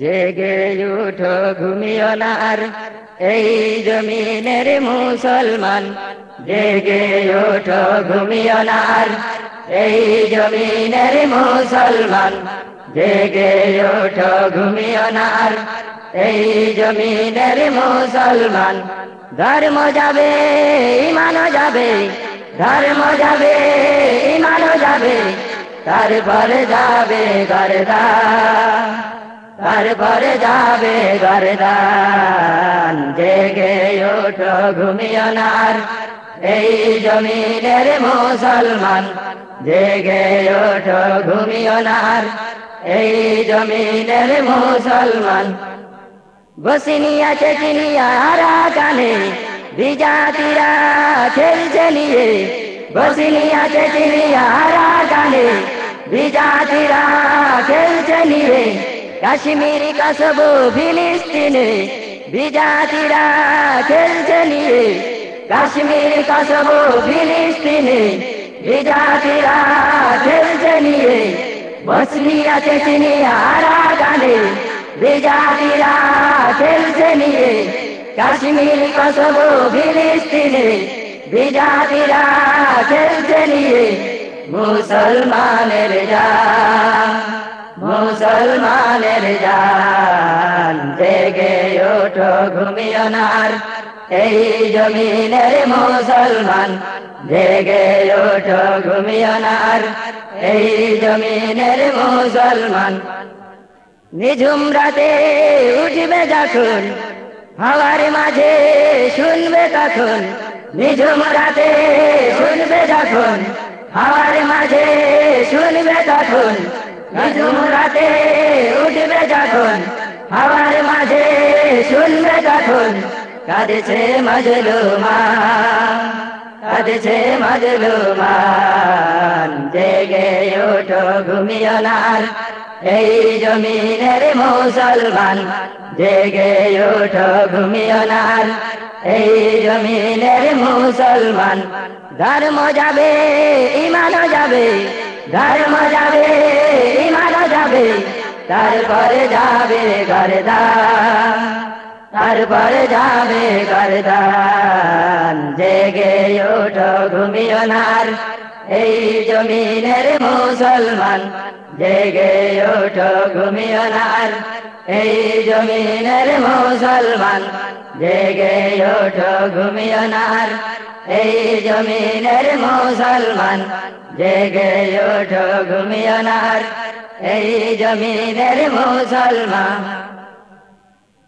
জেগে উঠো ঘুমিও না আর এই জমিনের মুসলমান। জেগে ওঠো ঘুমিও না আর এই জমিনের মুসলমান। জেগে ওঠো ঘুমিও না আর এই জমিনের মুসলমান। ধর্ম যাবে, ইমানও যাবে, ধর্ম যাবে, ইমানও যাবে। তারপরে যাবে গরদা। তারপরে যাবে গরদান জেগে ওঠো ঘুমিও নার এই জমিনের মুসলমান। জেগে ওঠো, ঘুমিও নার। এই জমিনের মুসলমান। বসিনিয়া চেচিনিয়া হারা কানে বিজাতিরা খেলছে নিয়ে। বসিনিয়া চেচিনিয়া হারা কানে বিজাতিরা খেলছে নিয়ে। কাশ্মীরি কসব ফিলিস্তিনে বিজাতিরা খেলছে নিয়ে। কাশ্মীর কসব ফিলিস্তিনে বিজাতিরা খেলছে নিয়ে। বসনিয়া, চেচনিয়া গানে বিজাতিরা খেলছে নিয়ে। কাশ্মীর কসব ফিলিস্তিনে বিজাতিরা খেলছে নিয়ে। মুসলমানের যা মুসলমানের জান জেগে ওঠো ঘুমিও নার। এই জমিনের মুসলমান জেগে ওঠো ঘুমিও নার। এই জমিনের মুসলমান নিঝুম রাতে উঠবে যখন, হাওয়ার মাঝে শুনবে তখন, নিঝুম রাতে শুনবে যখন, হাওয়ার মাঝে শুনবে তখন। রাতে উঠবে যখন, হাওয়ার মাঝে শুনবে তখন, কাঁদেছে মজলু মা কাঁদেছে মজলু মান জেগে ওঠো ঘুমিও নার এই জমিনের মুসলমান। জেগে ওঠো ঘুমিও নার এই জমিনের মুসলমান। ধর্ম যাবে ইমানও যাবে, ধর্ম যাবে যাবে তারপরে যাবে গরদা। তারপরে যাবে গরদান জেগে ওঠো, ঘুমিও নার এই জমিনের মুসলমান, জেগে ওঠো, ঘুমিও নার এই জমিনের মুসলমান, জেগে ওঠো, ঘুমিও নার এই জমিনের মুসলমান, জেগে ওঠো, ঘুমিও নার এই জমিনের মুসলমান